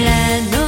la la